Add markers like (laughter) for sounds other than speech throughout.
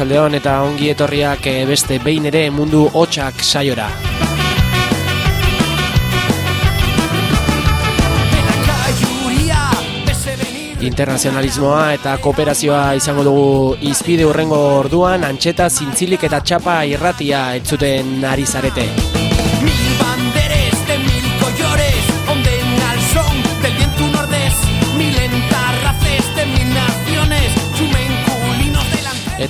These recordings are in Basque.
Arratxaldeon eta ongi etorriak eh, beste behin ere mundu hotxak saiora. Internazionalismoa eta kooperazioa izango dugu izpide urrengo orduan, antxeta, zintzilik eta txapa irratia etzuten ari zarete.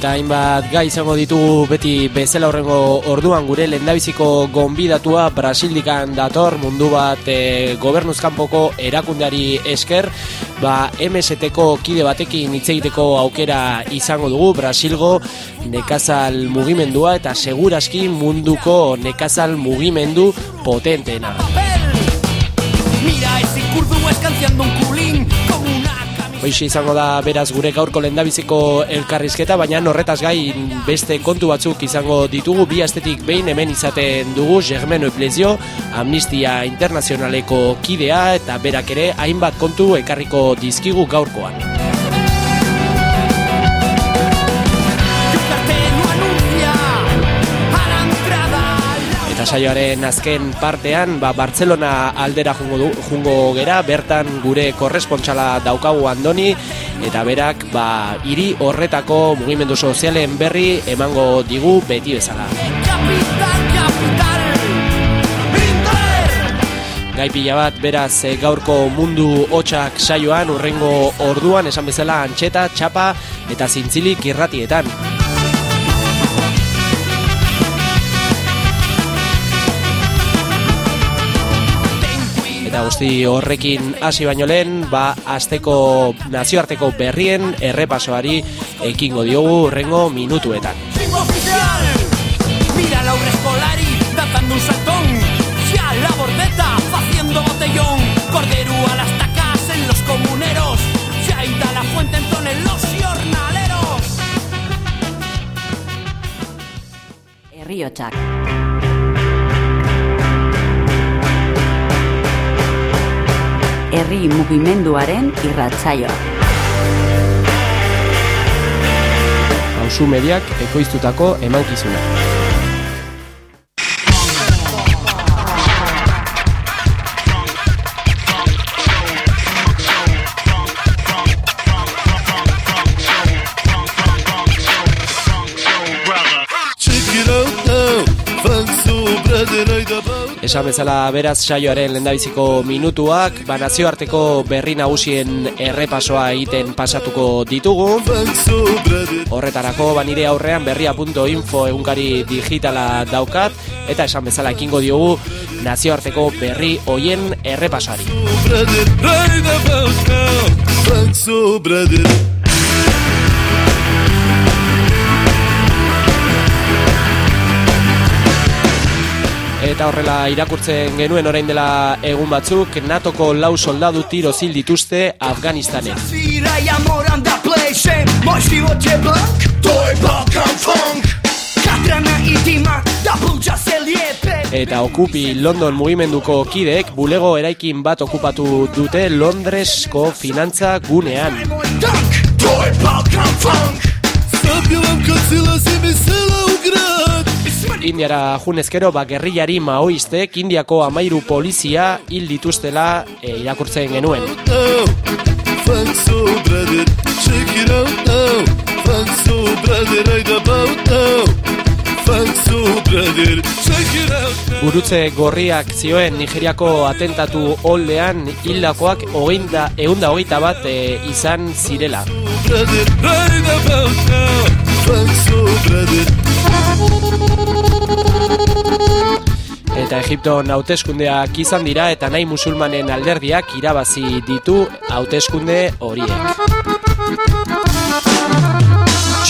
Eta hainbat gai izango ditugu beti bezala horrengo orduan gure lendabiziko gonbidatua Brasildikan dator mundu bat e, gobernuzkanpoko erakundeari esker ba MSTko kide batekin hitz egiteko aukera izango dugu Brasilgo nekazal mugimendua eta seguraski munduko nekazal mugimendu potenteena Mira ese kurdu eskanziando un Hoxe izango da beraz gure gaurko lendabiziko elkarrizketa, baina horretaz gain beste kontu batzuk izango ditugu, bi astetik behin hemen izaten dugu Germeno Eplezio, Amnistia Internazionaleko kidea eta berak ere hainbat kontu ekarriko dizkigu gaurkoan. Saioaren azken partean ba, Bartzelona aldera jungo, du, jungo gera bertan gure korrespontsala daukagu andoni eta berak ba, hiri horretako mugimendu sozialen berri emango digu beti bezala Gai pila bat beraz eh, gaurko mundu hotxak saioan urrengo orduan esan bezala antxeta, txapa eta zintzilik irratietan. Eta guzti horrekin hasi baino lehen, ba, azteko nazioarteko berrien errepasoari ekingo diogu rengo minutuetan. Mira la escolari, dando un saltón, ya la bordeta, haciendo botellón, cordero a las tacas en los comuneros, ya ida la fuente en los jornaleros. Herriotxak. Herri mugimenduaren irratsaioa. Pausu mediak ekoiztutako emankizuna. Esan bezala beraz saioaren lendabiziko minutuak, ba nazioarteko berri nagusien errepasoa egiten pasatuko ditugu. Horretarako ba nire aurrean berria.info egunkari digitala daukat eta esan bezala ekingo diogu nazioarteko berri hoien errepasoari. Eta horrela irakurtzen genuen orain dela egun batzuk NATOko lau soldadu tiro zil dituzte Afganistanen. Eta okupi London mugimenduko kidek bulego eraikin bat okupatu dute Londresko finantza gunean. Indiara junezkero ba gerrilari maoistek Indiako amairu polizia hil dituztela e, irakurtzen genuen. Urutze gorriak zioen Nigeriako atentatu holdean hildakoak hogeita eunda hogeita bat e, izan zirela. Eta Egipto hauteskundeak izan dira eta nahi musulmanen alderdiak irabazi ditu hauteskunde horiek.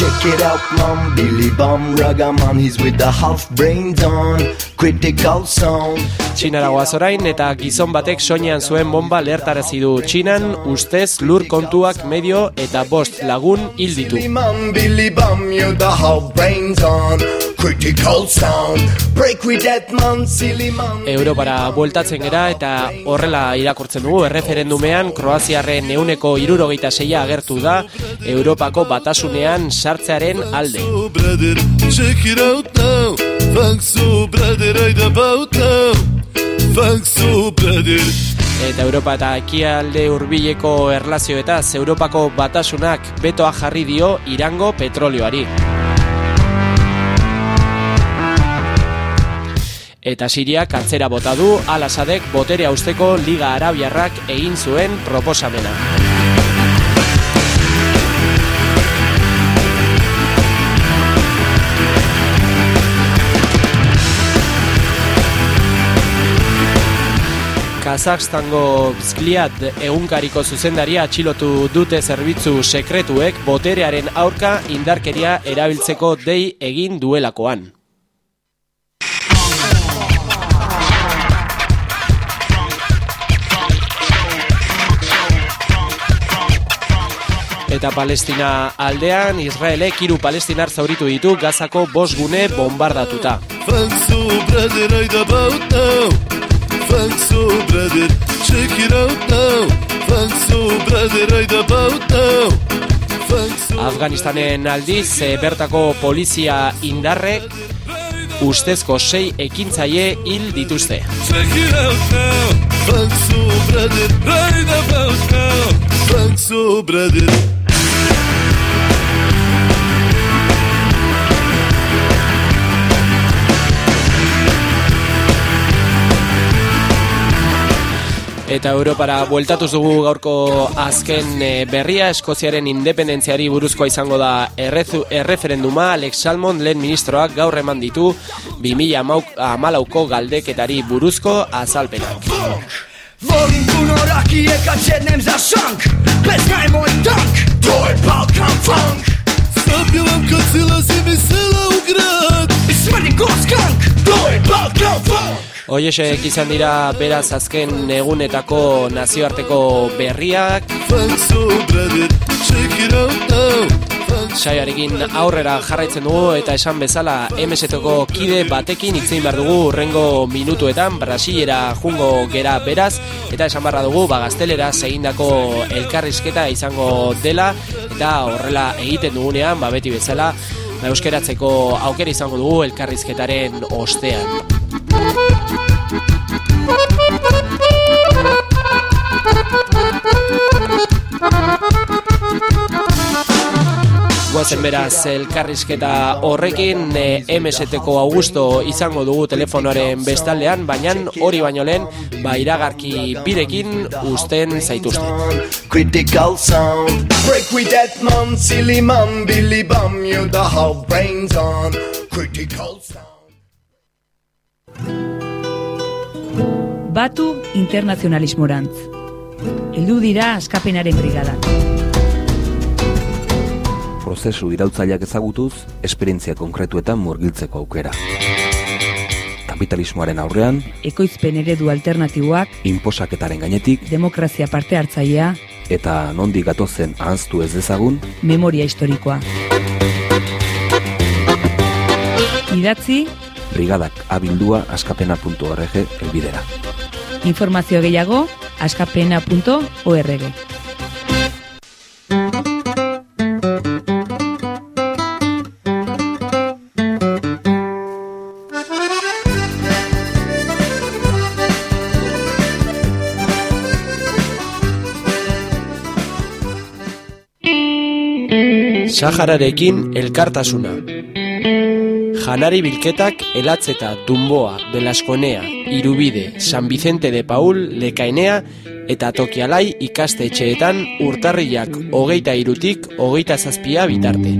Check it out, mom, Billy Bum, Ragaman, he's with the half brains on, critical sound. Txinara guazorain eta gizon batek soinean zuen bomba lehertarazi du Txinan, ustez lur kontuak medio eta bost lagun hil ditu. Billy Bum, Billy Bum, you're the half brains on, critical sound. Break with that man, silly man. Europara bueltatzen gera eta horrela irakurtzen dugu erreferendumean Kroaziarren euneko irurogeita seia agertu da Europako batasunean sartzearen alde. So brother, check it out now. Thanks so brother, right about now. Thanks so brother. Eta Europa eta ekialde hurbileko erlazioetaz Europako batasunak betoa jarri dio Irango petrolioari. Eta Siriak atzera bota du Al-Asadek botere austeko Liga Arabiarrak egin zuen proposamena. Kazakhstango Bzkliat egunkariko zuzendaria atxilotu dute zerbitzu sekretuek boterearen aurka indarkeria erabiltzeko dei egin duelakoan. Eta Palestina aldean, Israelek hiru palestinar zauritu ditu Gazako bost gune bombardatuta. Afganistanen aldiz, e, bertako polizia indarrek ustezko sei ekintzaile hil dituzte. Thanks so brother, Eta Europara bueltatuz dugu gaurko azken eh, berria, Eskoziaren independentziari buruzkoa izango da errezu, erreferenduma, Alex Salmond lehen ministroak gaur eman ditu 2000 galdeketari buruzko azalpenak. Wolin punoraki ekačenem za šank Bez najmoj tank To je Balkan funk Zapjevam kad silazim iz sela u grad. I smrdi ko skank To je Balkan funk Hoiesek izan dira beraz azken egunetako nazioarteko berriak, saiarekin aurrera jarraitzen dugu eta esan bezala MSTko kide batekin itzein behar dugu urrengo minutuetan Brasilera jungo gera beraz eta esan barra dugu bagaztelera segindako elkarrizketa izango dela eta horrela egiten dugunean ba beti bezala ba, euskeratzeko aukera izango dugu elkarrizketaren ostean. Guazen beraz elkarrizketa horrekin e, MSTko Augusto izango dugu telefonoaren bestaldean, baina hori baino lehen, ba iragarki birekin usten zaituzte. Critical sound. Break with that man, silly man, Billy Bum, you're the half brains on. Critical sound. Batu internazionalismorantz. Heldu dira askapenaren brigadak. Prozesu iraultzaileak ezagutuz, esperientzia konkretuetan murgiltzeko aukera. Kapitalismoaren aurrean, Ekoizpen eredu alternatiboak, inposaketaren gainetik, demokrazia parte hartzailea, eta nondik gatozen ahaztu ez dezagun, memoria historikoa. Idatzi, brigadak abildua askapena.org elbidera. informazio gehiago, askapena.org. Sahararekin elkartasuna. Janari bilketak elatzeta Dumboa, Belaskonea, Irubide, San Vicente de Paul, Lekainea eta Tokialai ikastetxeetan urtarriak hogeita irutik hogeita zazpia bitarte.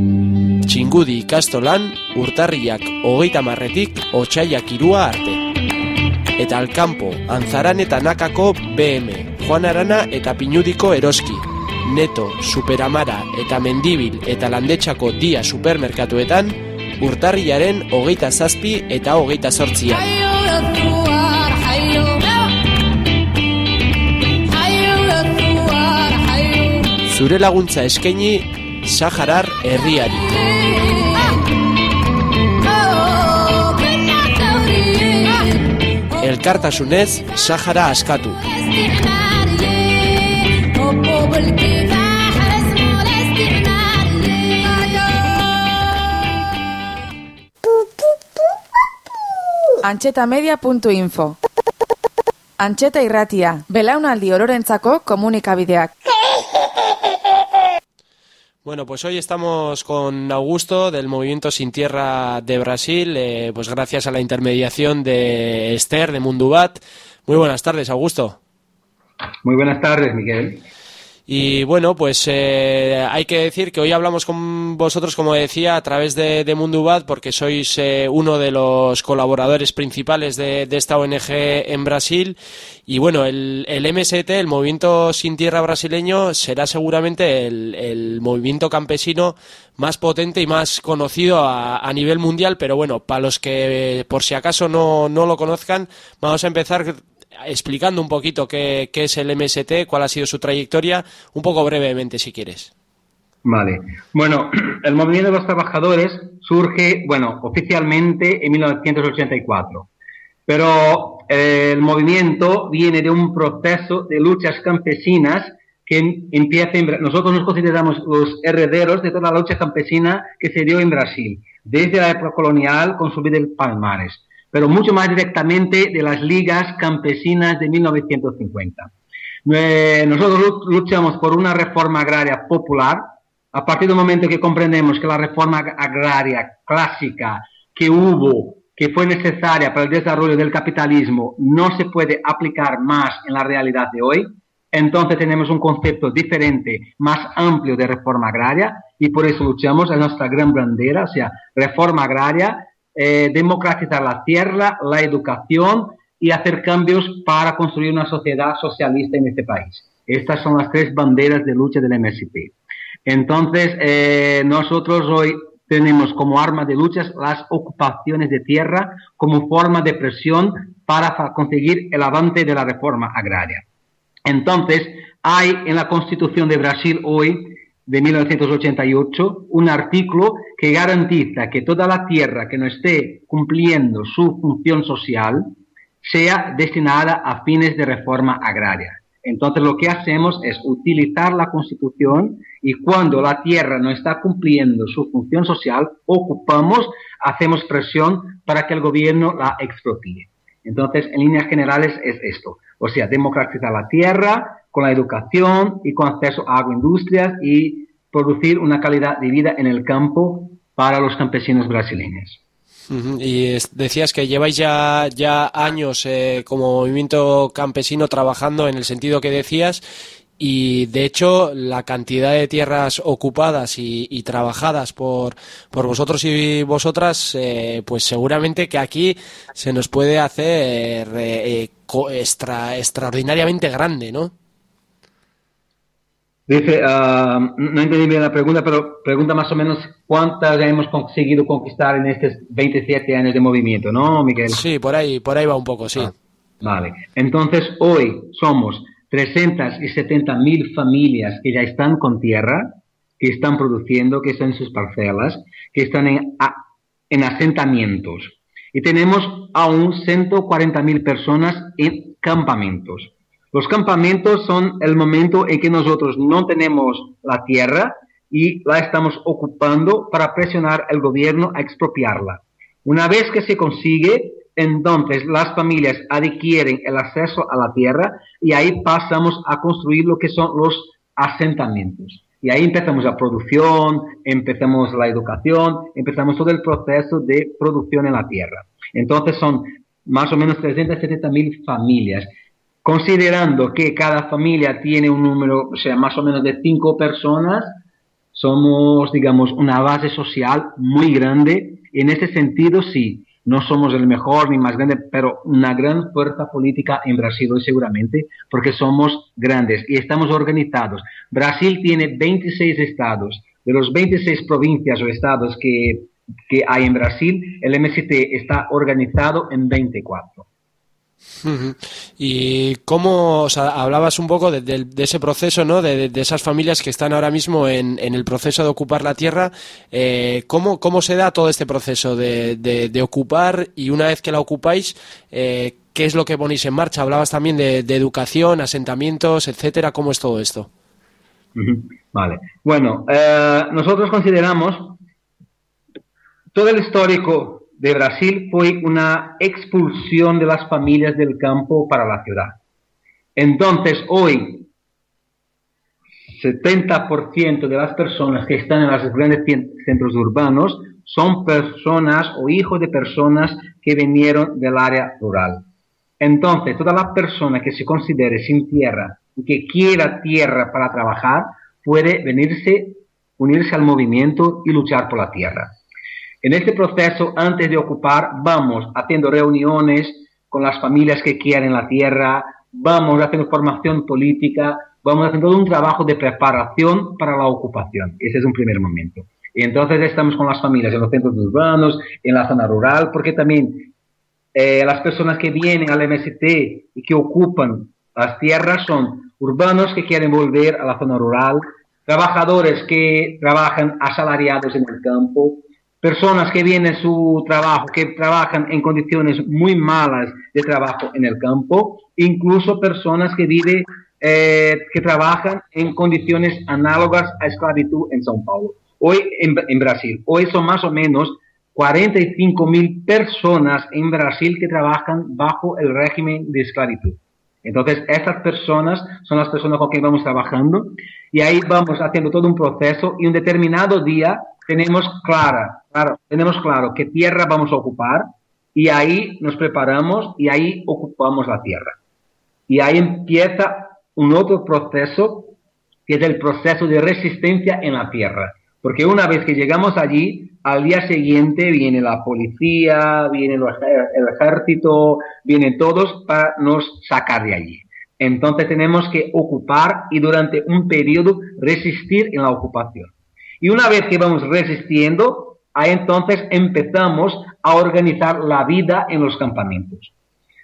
Txingudi ikastolan urtarriak hogeita marretik otxaiak irua arte. Eta Alkampo, Anzaran eta Nakako BM, Juan Arana eta Pinudiko Eroski, Neto, Superamara eta Mendibil eta Landetxako dia supermerkatuetan urtarriaren hogeita zazpi eta hogeita sortzian. Zure laguntza eskaini Saharar herriari. Elkartasunez Sahara askatu. Antxetamedia.info Antxeta irratia, belaunaldi ororentzako komunikabideak. Bueno, pues hoy estamos con Augusto del Movimiento Sin Tierra de Brasil, eh, pues gracias a la intermediación de Esther de Mundubat. Muy buenas tardes, Augusto. Muy buenas tardes, Miguel. Y bueno, pues eh, hay que decir que hoy hablamos con vosotros, como decía, a través de, de Mundubat, porque sois eh, uno de los colaboradores principales de, de, esta ONG en Brasil. Y bueno, el, el, MST, el Movimiento Sin Tierra Brasileño, será seguramente el, el movimiento campesino más potente y más conocido a, a, nivel mundial. Pero bueno, para los que por si acaso no, no lo conozcan, vamos a empezar explicando un poquito qué, es el MST, cuál ha sido su trayectoria, un poco brevemente, si quieres. Vale. Bueno, (clears throat) el movimiento de los trabajadores surge, bueno, oficialmente en 1984, pero eh, el movimiento viene de un proceso de luchas campesinas que empieza en, nosotros nos consideramos los herederos de toda la lucha campesina que se dio en Brasil, desde la época colonial con su vida Palmares pero mucho más directamente de las ligas campesinas de 1950. Nosotros luchamos por una reforma agraria popular. A partir del momento que comprendemos que la reforma agraria clásica que hubo, que fue necesaria para el desarrollo del capitalismo, no se puede aplicar más en la realidad de hoy, entonces tenemos un concepto diferente, más amplio de reforma agraria y por eso luchamos, a nuestra gran bandera, o sea, reforma agraria eh, democratizar la tierra, la educación y hacer cambios para construir una sociedad socialista en este país. Estas son las tres banderas de lucha del MSP. Entonces, eh, nosotros hoy tenemos como arma de lucha las ocupaciones de tierra como forma de presión para conseguir el avance de la reforma agraria. Entonces, hay en la Constitución de Brasil hoy de 1988 un artículo que garantiza que toda la tierra que no esté cumpliendo su función social sea destinada a fines de reforma agraria. Entonces lo que hacemos es utilizar la Constitución y cuando la tierra no está cumpliendo su función social, ocupamos, hacemos presión para que el gobierno la expropie. Entonces, en líneas generales es esto. O sea, democratizar la tierra, con la educación y con acceso a agroindustrias y producir una calidad de vida en el campo para los campesinos brasileños. Y decías que lleváis ya, ya años eh, como movimiento campesino trabajando en el sentido que decías y de hecho la cantidad de tierras ocupadas y, trabajadas por, por, vosotros y vosotras, eh, pues seguramente que aquí se nos puede hacer eh, extra, extraordinariamente grande, ¿no? Dice, uh, no entendí bien la pregunta, pero pregunta más o menos cuántas hemos conseguido conquistar en estos 27 años de movimiento, ¿no, Miguel? Sí, por ahí, por ahí va un poco, sí. Ah, vale. Entonces, hoy somos 370 mil familias que ya están con tierra, que están produciendo, que están en sus parcelas, que están en, en asentamientos. Y tenemos aún 140 mil personas en campamentos. Los campamentos son el momento en que nosotros no tenemos la tierra y la estamos ocupando para presionar al gobierno a expropiarla. Una vez que se consigue, entonces las familias adquieren el acceso a la tierra y ahí pasamos a construir lo que son los asentamientos. Y ahí empezamos la producción, empezamos la educación, empezamos todo el proceso de producción en la tierra. Entonces son más o menos 370 mil familias. Considerando que cada familia tiene un número, o sea, más o menos de cinco personas, somos, digamos, una base social muy grande. En ese sentido, sí, no somos el mejor ni más grande, pero una gran fuerza política en Brasil hoy seguramente, porque somos grandes y estamos organizados. Brasil tiene 26 estados. De los 26 provincias o estados que, que hay en Brasil, el MST está organizado en 24. Y cómo, hablabas un poco de, ese proceso, ¿no? De, esas familias que están ahora mismo en, el proceso de ocupar la tierra. Eh, ¿cómo, ¿Cómo se da todo este proceso de, ocupar y una vez que la ocupáis, eh, qué es lo que ponéis en marcha? Hablabas también de, educación, asentamientos, etcétera. ¿Cómo es todo esto? Vale. Bueno, eh, nosotros consideramos todo el histórico de Brasil fue una expulsión de las familias del campo para la ciudad. Entonces, hoy, 70% de las personas que están en los grandes centros urbanos son personas o hijos de personas que vinieron del área rural. Entonces, toda la persona que se considere sin tierra y que quiera tierra para trabajar puede venirse, unirse al movimiento y luchar por la tierra. En este proceso, antes de ocupar, vamos haciendo reuniones con las familias que quieren la tierra, vamos haciendo formación política, vamos haciendo todo un trabajo de preparación para la ocupación. Ese es un primer momento. Y entonces estamos con las familias en los centros urbanos, en la zona rural, porque también eh, las personas que vienen al MST y que ocupan las tierras son urbanos que quieren volver a la zona rural, trabajadores que trabajan asalariados en el campo, personas que vienen su trabajo, que trabajan en condiciones muy malas de trabajo en el campo, incluso personas que viven, eh, que trabajan en condiciones análogas a esclavitud en São Paulo. Hoy en, en Brasil, hoy son más o menos 45 mil personas en Brasil que trabajan bajo el régimen de esclavitud. Entonces, estas personas son las personas con quien vamos trabajando y ahí vamos haciendo todo un proceso y un determinado día tenemos clara, claro, tenemos claro qué tierra vamos a ocupar y ahí nos preparamos y ahí ocupamos la tierra. Y ahí empieza un otro proceso que es el proceso de resistencia en la tierra. Porque una vez que llegamos allí, al día siguiente viene la policía, viene el ejército, vienen todos para nos sacar de allí. Entonces tenemos que ocupar y durante un periodo resistir en la ocupación. Y una vez que vamos resistiendo, ahí entonces empezamos a organizar la vida en los campamentos.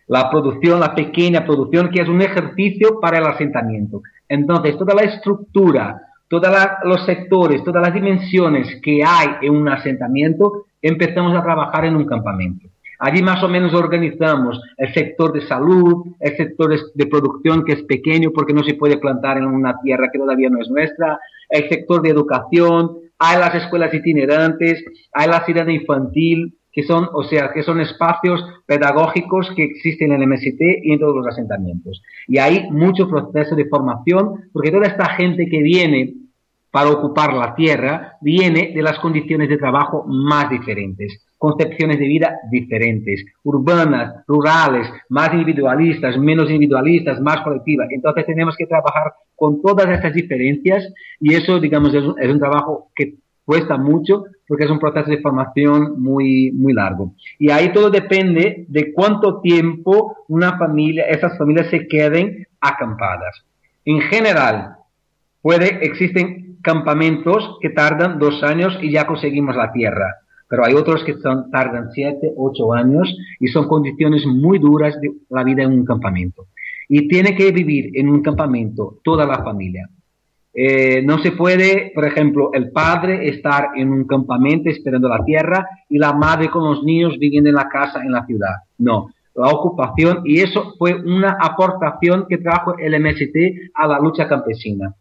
La producción, la pequeña producción, que es un ejercicio para el asentamiento. Entonces, toda la estructura, todos los sectores, todas las dimensiones que hay en un asentamiento, empezamos a trabajar en un campamento. Allí más o menos organizamos el sector de salud, el sector de, producción que es pequeño porque no se puede plantar en una tierra que todavía no es nuestra, el sector de educación, hay las escuelas itinerantes, hay la ciudad infantil, que son, o sea, que son espacios pedagógicos que existen en el MST y en todos los asentamientos. Y hay mucho proceso de formación, porque toda esta gente que viene para ocupar la tierra viene de las condiciones de trabajo más diferentes, concepciones de vida diferentes, urbanas, rurales, más individualistas, menos individualistas, más colectivas. Entonces tenemos que trabajar con todas estas diferencias y eso, digamos, es un, es un trabajo que cuesta mucho porque es un proceso de formación muy, muy largo. Y ahí todo depende de cuánto tiempo una familia, esas familias se queden acampadas. En general, puede, existen campamentos que tardan dos años y ya conseguimos la tierra. Pero hay otros que tardan siete, ocho años y son condiciones muy duras de la vida en un campamento. Y tiene que vivir en un campamento toda la familia. Eh, no se puede, por ejemplo, el padre estar en un campamento esperando la tierra y la madre con los niños viviendo en la casa en la ciudad. No, la ocupación y eso fue una aportación que trajo el MST a la lucha campesina.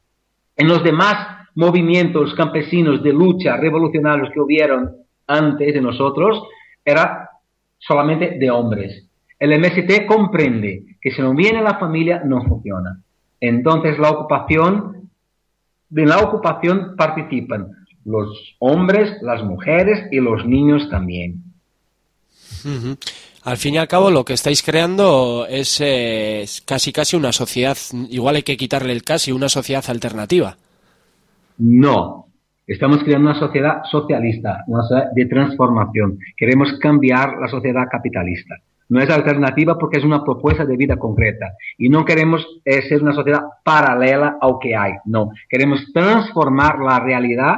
En los demás movimientos campesinos de lucha revolucionarios que hubieron antes de nosotros, era solamente de hombres. El MST comprende que si no viene la familia no funciona. Entonces la ocupación de la ocupación participan los hombres, las mujeres y los niños también. Al fin y al cabo, lo que estáis creando es, eh, es casi casi una sociedad, igual hay que quitarle el casi, una sociedad alternativa. No, estamos creando una sociedad socialista, una sociedad de transformación. Queremos cambiar la sociedad capitalista. No es alternativa porque es una propuesta de vida concreta. Y no queremos eh, ser una sociedad paralela a lo que hay. No, queremos transformar la realidad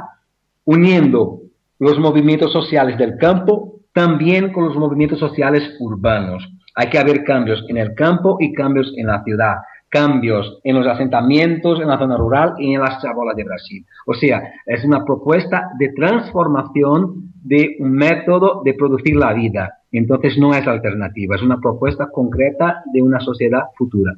uniendo los movimientos sociales del campo también con los movimientos sociales urbanos. Hay que haber cambios en el campo y cambios en la ciudad, cambios en los asentamientos, en la zona rural y en las chabolas de Brasil. O sea, es una propuesta de transformación de un método de producir la vida. Entonces no es alternativa, es una propuesta concreta de una sociedad futura.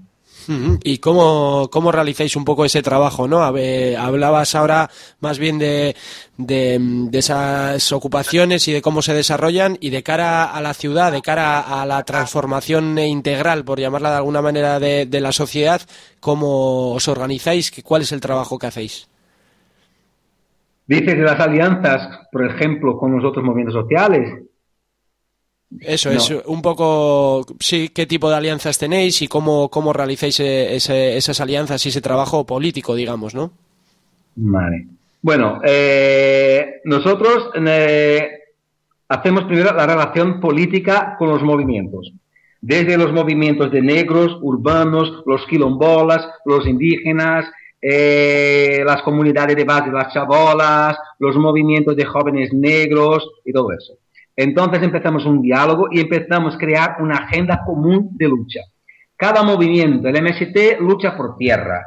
¿Y cómo, cómo realizáis un poco ese trabajo? ¿no? A ver, hablabas ahora más bien de, de, de esas ocupaciones y de cómo se desarrollan y de cara a la ciudad, de cara a la transformación integral, por llamarla de alguna manera, de, de la sociedad, ¿cómo os organizáis? ¿Qué- ¿Cuál es el trabajo que hacéis? Dices de las alianzas, por ejemplo, con los otros movimientos sociales. Eso No. es un poco, sí, qué tipo de alianzas tenéis y cómo, cómo realizáis eh, ese- esas alianzas y ese trabajo político, digamos, ¿no? Vale. Bueno, eh, nosotros eh, hacemos primero la relación política con los movimientos. Desde los movimientos de negros, urbanos, los quilombolas, los indígenas, eh, las comunidades de base, las chabolas, los movimientos de jóvenes negros y todo eso. Entonces empezamos un diálogo y empezamos a crear una agenda común de lucha. Cada movimiento, el MST lucha por tierra,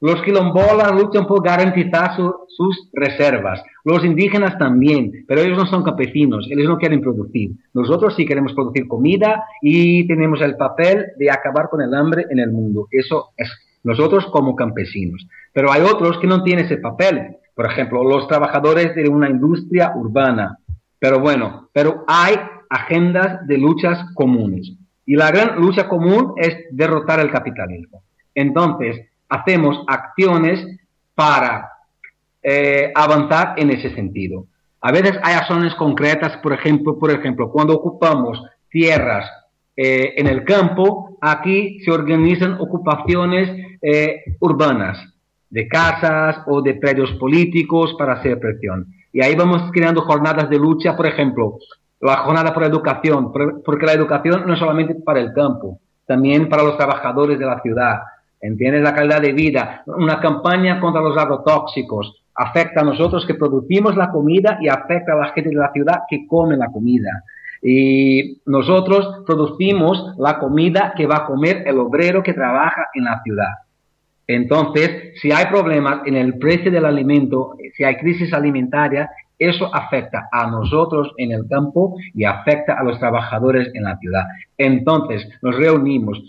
los quilombolas luchan por garantizar su- sus reservas. Los indígenas también, pero ellos no son campesinos, ellos no quieren producir. Nosotros sí queremos producir comida y tenemos el papel de acabar con el hambre en el mundo. Eso es nosotros como campesinos. Pero hay otros que no tienen ese papel. Por ejemplo, los trabajadores de una industria urbana. Pero bueno, pero hay agendas de luchas comunes. Y la gran lucha común es derrotar el capitalismo. Entonces, hacemos acciones para eh, avanzar en ese sentido. A veces hay acciones concretas, por ejemplo, por ejemplo, cuando ocupamos tierras eh, en el campo, aquí se organizan ocupaciones eh, urbanas de casas o de predios políticos para hacer presión. Y ahí vamos creando jornadas de lucha, por ejemplo, la jornada por educación, por- porque la educación no es solamente para el campo, también para los trabajadores de la ciudad. ¿Entiendes? La calidad de vida. Una campaña contra los agrotóxicos afecta a nosotros que producimos la comida y afecta a la gente de la ciudad que come la comida. Y nosotros producimos la comida que va a comer el obrero que trabaja en la ciudad. Entonces, si hay problemas en el precio del alimento, si hay crisis alimentaria, eso afecta a nosotros en el campo y afecta a los trabajadores en la ciudad. Entonces, nos reunimos,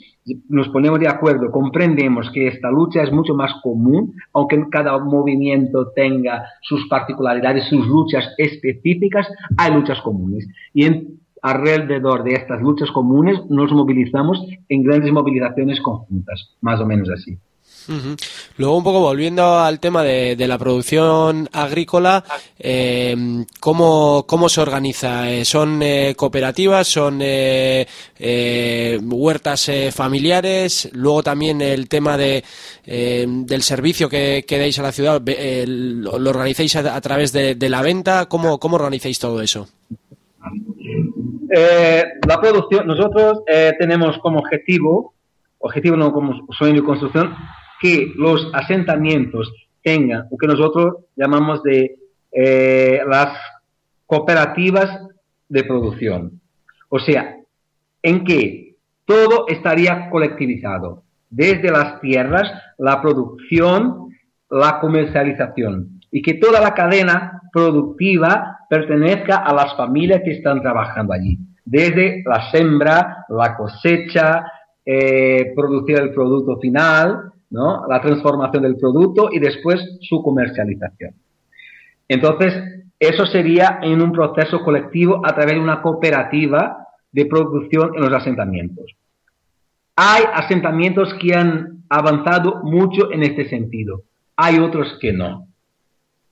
nos ponemos de acuerdo, comprendemos que esta lucha es mucho más común, aunque cada movimiento tenga sus particularidades, sus luchas específicas, hay luchas comunes. Y en- alrededor de estas luchas comunes nos movilizamos en grandes movilizaciones conjuntas, más o menos así. Luego, un poco volviendo al tema de, la producción agrícola, eh, ¿cómo, ¿cómo se organiza? Eh, ¿Son eh, cooperativas? ¿Son eh, eh, huertas familiares? Luego también el tema de, del servicio que, que dais a la ciudad, ¿lo, lo organizáis a, través de, la venta? ¿Cómo, ¿Cómo organizáis todo eso? La producción, nosotros tenemos como objetivo, objetivo no como sueño de construcción, que los asentamientos tengan lo que nosotros llamamos de eh, las cooperativas de producción. O sea, en que todo estaría colectivizado, desde las tierras, la producción, la comercialización, y que toda la cadena productiva pertenezca a las familias que están trabajando allí, desde la sembra, la cosecha, eh, producir el producto final, la transformación del producto y después su comercialización. Entonces, eso sería en un proceso colectivo a través de una cooperativa de producción en los asentamientos. Hay asentamientos que han avanzado mucho en este sentido. hay otros que no.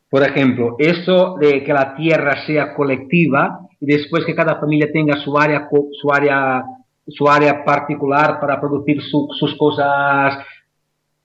Por ejemplo, eso de que la tierra sea colectiva y después que cada familia tenga su área, su área, su área particular para producir sus cosas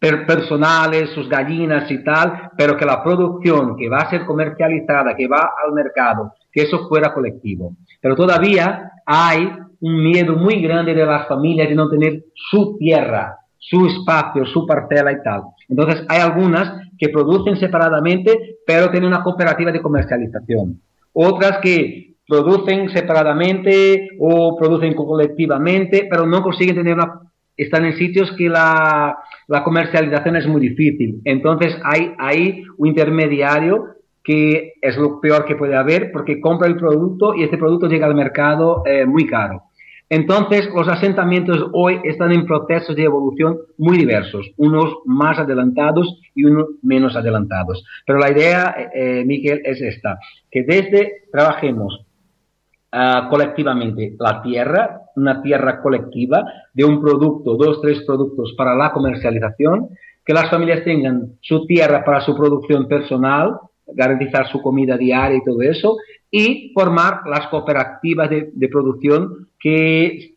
personales, sus gallinas y tal, pero que la producción que va a ser comercializada, que va al mercado, que eso fuera colectivo. Pero todavía hay un miedo muy grande de las familias de no tener su tierra, su espacio, su parcela y tal. Entonces hay algunas que producen separadamente, pero tienen una cooperativa de comercialización. Otras que producen separadamente o producen colectivamente, pero no consiguen tener una... Están en sitios que la, la comercialización es muy difícil. Entonces hay ahí un intermediario que es lo peor que puede haber porque compra el producto y este producto llega al mercado eh, muy caro. Entonces, los asentamientos hoy están en procesos de evolución muy diversos, unos más adelantados y unos menos adelantados. Pero la idea, eh, eh Miguel, es esta, que desde trabajemos uh, colectivamente la tierra, una tierra colectiva de un producto, dos, tres productos para la comercialización, que las familias tengan su tierra para su producción personal, garantizar su comida diaria y todo eso, y formar las cooperativas de, producción que,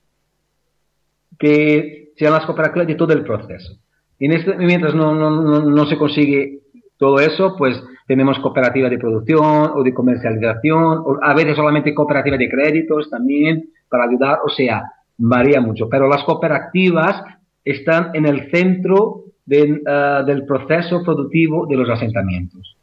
que sean las cooperativas de todo el proceso. Y este, mientras no, no, no, se consigue todo eso, pues tenemos cooperativas de producción o de comercialización, o a veces solamente cooperativas de créditos también para ayudar, o sea, varía mucho. Pero las cooperativas están en el centro ah, del proceso productivo de los asentamientos.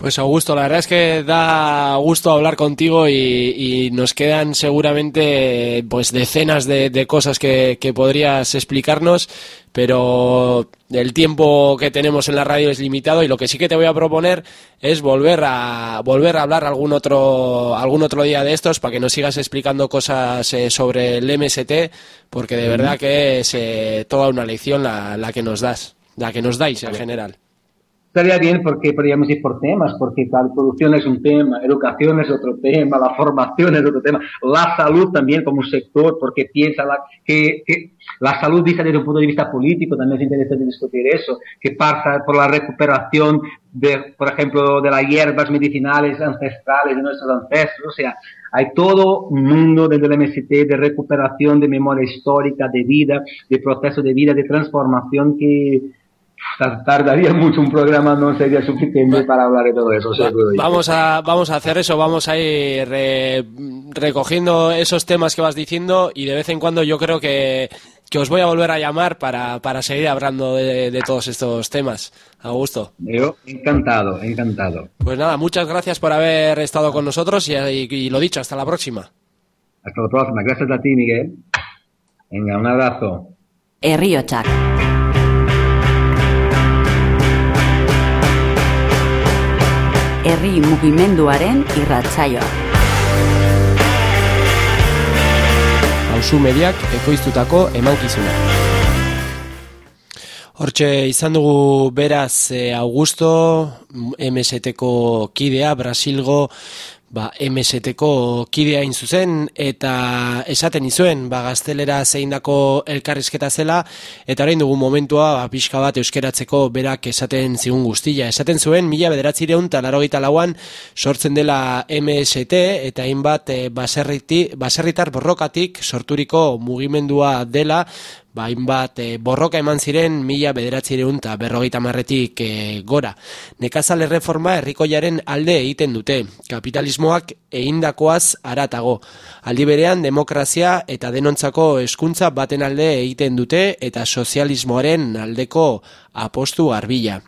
Pues Augusto, la verdad es que da gusto hablar contigo y, nos quedan seguramente pues decenas de, cosas que, podrías explicarnos, pero el tiempo que tenemos en la radio es limitado y lo que sí que te voy a proponer es volver a volver a hablar algún otro algún otro día de estos para que nos sigas explicando cosas eh, sobre el MST, porque de verdad que es eh, toda una lección la, la que nos das, la que nos dais en general. Estaría bien porque podríamos ir por temas, porque la producción es un tema, educación es otro tema, la formación es otro tema, la salud también como sector, porque piensa la, que, la salud vista desde un punto de vista político, también es interesante discutir eso, que pasa por la recuperación, de, por ejemplo, de las hierbas medicinales ancestrales de nuestros ancestros, o sea, hay todo un mundo desde el MST de recuperación de memoria histórica, de vida, de proceso de vida, de transformación que tardaría mucho un programa, no sería suficiente para hablar de todo eso. Vamos a, vamos a hacer eso, vamos a ir recogiendo esos temas que vas diciendo y de vez en cuando yo creo que, os voy a volver a llamar para, para seguir hablando de, todos estos temas. Augusto. Yo encantado, encantado. Pues nada, muchas gracias por haber estado con nosotros y, lo dicho, hasta la próxima. Hasta la próxima, gracias a ti, Miguel. Venga, un abrazo. Chac. Herri mugimenduaren irratsaioa. Hauzu mediak ekoiztutako emankizuna. Hortxe izan dugu beraz eh, Augusto, MST-ko kidea, Brasilgo, ba, MST-ko kidea zuzen eta esaten izuen ba, gaztelera zeindako elkarrizketa zela eta orain dugu momentua ba, pixka bat euskeratzeko berak esaten zigun guztia. Esaten zuen mila bederatzireun talarogita lauan sortzen dela MST eta hainbat e, baserritar borrokatik sorturiko mugimendua dela ba, hainbat e, borroka eman ziren mila bederatzireun eta berrogeita marretik e, gora. Nekazal erreforma herrikoiaren alde egiten dute, kapitalismoak egindakoaz aratago. Aldi berean demokrazia eta denontzako eskuntza baten alde egiten dute eta sozialismoaren aldeko apostu arbila.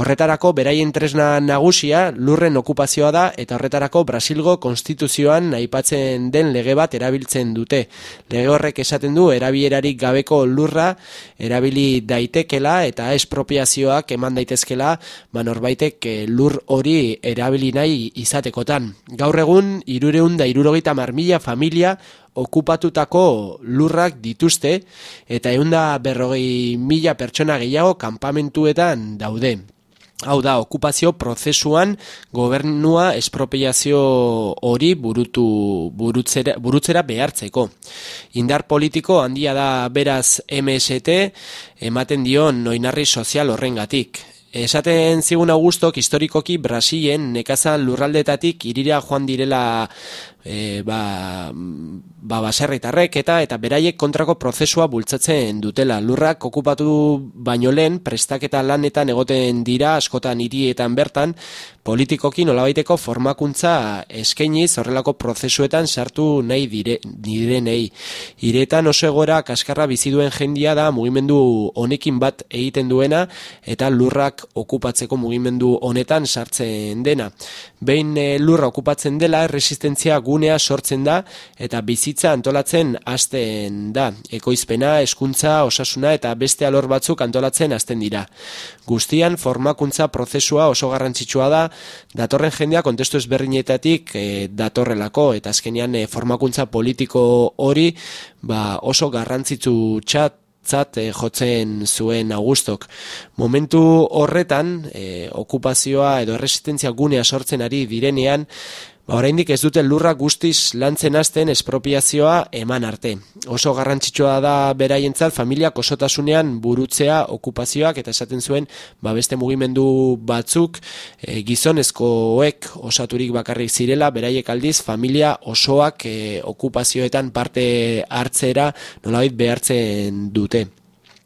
Horretarako beraien tresna nagusia lurren okupazioa da eta horretarako Brasilgo konstituzioan aipatzen den lege bat erabiltzen dute. Lege horrek esaten du erabilerarik gabeko lurra erabili daitekela eta espropiazioak eman daitezkela ba norbaitek eh, lur hori erabili nahi izatekotan. Gaur egun irureun da irurogeita marmila familia okupatutako lurrak dituzte eta eunda berrogei mila pertsona gehiago kanpamentuetan daude. Hau da, okupazio prozesuan gobernua espropiazio hori burutu, burutzera, burutzera behartzeko. Indar politiko handia da beraz MST ematen dion noinarri sozial horrengatik Esaten zigun Augustok historikoki Brasilen nekazan lurraldetatik irira joan direla e, ba, ba baserritarrek eta eta beraiek kontrako prozesua bultzatzen dutela. Lurrak okupatu baino lehen prestaketa lanetan egoten dira askotan hirietan bertan politikoki nolabaiteko formakuntza eskainiz horrelako prozesuetan sartu nahi dire, direnei. Iretan oso egora kaskarra bizi duen jendia da mugimendu honekin bat egiten duena eta lurrak okupatzeko mugimendu honetan sartzen dena. Behin e, lurra okupatzen dela resistentzia gunea sortzen da eta bizitza antolatzen hasten da. Ekoizpena, eskuntza, osasuna eta beste alor batzuk antolatzen hasten dira. Guztian formakuntza prozesua oso garrantzitsua da, datorren jendea kontestu ezberdinetatik e, datorrelako eta azkenean e, formakuntza politiko hori ba, oso garrantzitsu txat zat eh, jotzen zuen Augustok. Momentu horretan, e, okupazioa edo resistentzia gunea sortzen ari direnean, Ba, oraindik ez dute lurra guztiz lantzen hasten espropiazioa eman arte. Oso garrantzitsua da beraientzat familiak osotasunean burutzea okupazioak eta esaten zuen ba beste mugimendu batzuk e, gizonezkoek osaturik bakarrik zirela beraiek aldiz familia osoak e, okupazioetan parte hartzera nolabait behartzen dute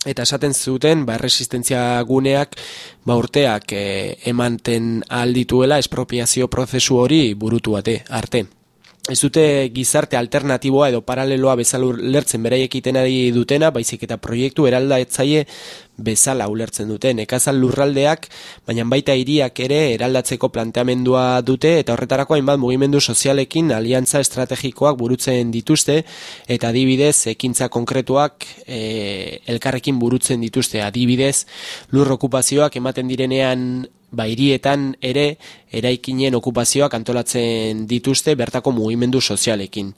eta esaten zuten ba resistentzia guneak ba urteak e, emanten aldituela espropiazio prozesu hori burutu bate arte. Ez dute gizarte alternatiboa edo paraleloa bezala lertzen beraiek ari dutena, baizik eta proiektu eralda etzaie bezala ulertzen dute. Nekazal lurraldeak, baina baita hiriak ere eraldatzeko planteamendua dute, eta horretarako hainbat mugimendu sozialekin aliantza estrategikoak burutzen dituzte, eta adibidez, ekintza konkretuak e, elkarrekin burutzen dituzte. Adibidez, lur okupazioak ematen direnean bairietan ere eraikinen okupazioak antolatzen dituzte bertako mugimendu sozialekin.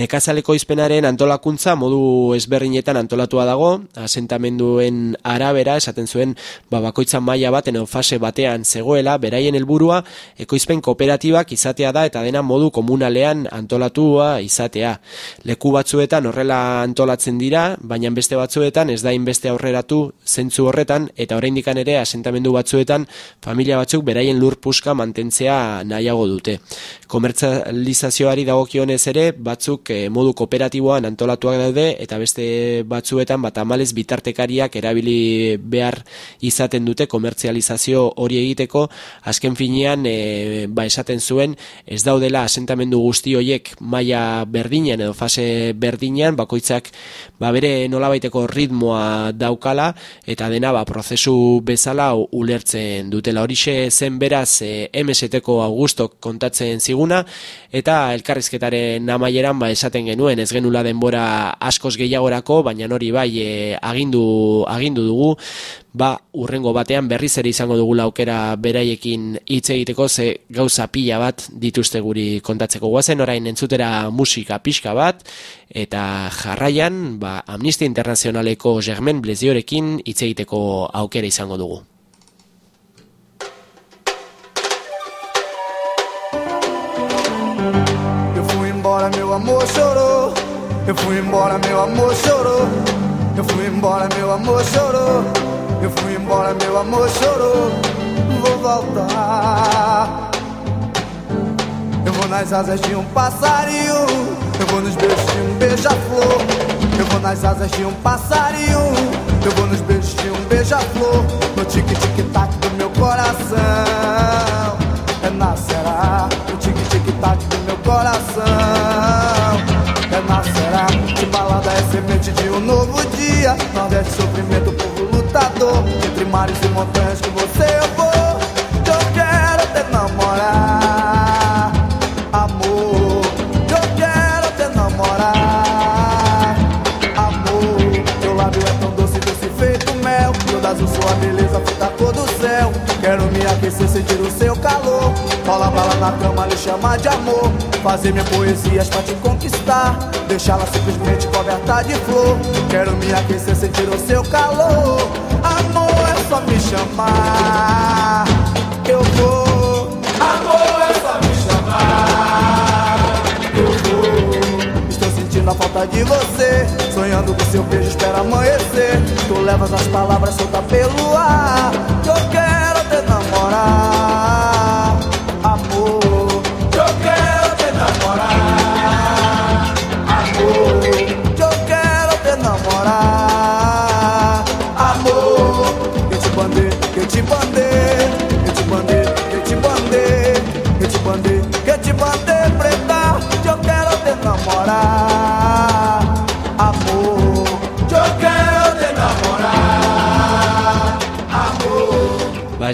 Nekazaleko izpenaren antolakuntza modu ezberdinetan antolatua dago, asentamenduen arabera esaten zuen ba, bakoitzan maila baten fase batean zegoela, beraien helburua ekoizpen kooperatibak izatea da eta dena modu komunalean antolatua izatea. Leku batzuetan horrela antolatzen dira, baina beste batzuetan ez da inbeste aurreratu zentzu horretan eta oraindikan ere asentamendu batzuetan familia batzuk beraien lur puska mantentzea nahiago dute. Komertzalizazioari dagokionez ere, batzuk eh, modu kooperatiboan antolatuak daude eta beste batzuetan bat amalez bitartekariak erabili behar izaten dute komertzializazio hori egiteko, azken finean e, ba esaten zuen ez daudela asentamendu guzti horiek maila berdinean edo fase berdinean, bakoitzak ba bere nolabaiteko ritmoa daukala eta dena ba prozesu bezala ulertzen dutela. Horixe zen beraz e, MST-ko Augustok kontatzen ziguna eta elkarrizketaren amaieran ba esaten genuen ez genula denbora askoz gehiagorako baina hori bai e, agindu, agindu dugu ba urrengo batean berriz ere izango dugu aukera beraiekin hitz egiteko ze gauza pila bat dituzte guri kontatzeko guazen orain entzutera musika pixka bat eta jarraian ba Amnistia Internazionaleko Germen Bleziorekin hitz egiteko aukera izango dugu. Eu fui embora, meu amor chorou. Eu fui embora, meu amor chorou. Eu fui embora, meu amor chorou. Vou voltar. Eu vou nas asas de um passarinho. Eu vou nos beijos de um beija-flor. Eu vou nas asas de um passarinho. Eu vou nos beijos de um beija-flor. No tic-tic-tac do meu coração. Renascerá o tic-tic-tac do meu coração. Renascerá de balada é semente de um novo dia. Nordeste, sofrimento, Entre mares e montanhas com você eu vou. Eu quero te namorar, amor. Eu quero te namorar, amor. Teu lábio é tão doce, doce feito mel. Toda azul, sua beleza feita cor do céu. Quero me aquecer, sentir o seu calor. Rola bala na cama, lhe chamar de amor. Fazer minha poesias pra te conquistar. Deixá-la simplesmente coberta de flor. Quero me aquecer, sentir o seu calor. Amor, é só me chamar. Eu vou. Amor, é só me chamar. Eu vou. Estou sentindo a falta de você. Sonhando com seu beijo, espera amanhecer. Tu levas as palavras soltas pelo ar.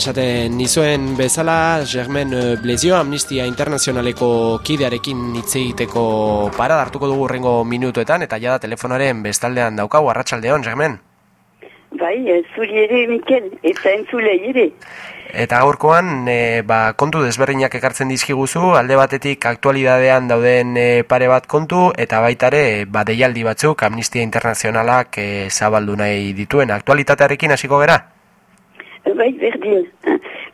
Esaten nizuen bezala, Germen eh, Blezio, Amnistia Internazionaleko kidearekin hitz egiteko para hartuko dugu rengo minutuetan, eta jada telefonaren bestaldean daukau, arratsaldeon Germen. Bai, zuri ere, Mikel, eta entzulei ere. Eta gaurkoan, e, ba, kontu desberdinak ekartzen dizkiguzu, alde batetik aktualidadean dauden e, pare bat kontu, eta baitare, ba, deialdi batzuk, Amnistia Internazionalak e, zabaldu nahi dituen. Aktualitatearekin hasiko gera? Bai, berdin.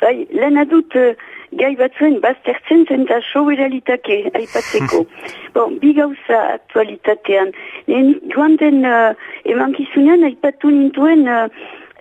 Bai, lan adut uh, gai batzuen baztertzen zen eta soberalitake aipatzeko. (laughs) bon, bi gauza aktualitatean. Lehen, joan den uh, emankizunean aipatu nintuen uh,